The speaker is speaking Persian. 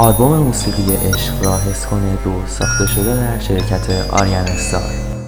آلبوم موسیقی عشق را حس کنه دو ساخته شده در شرکت آریان استار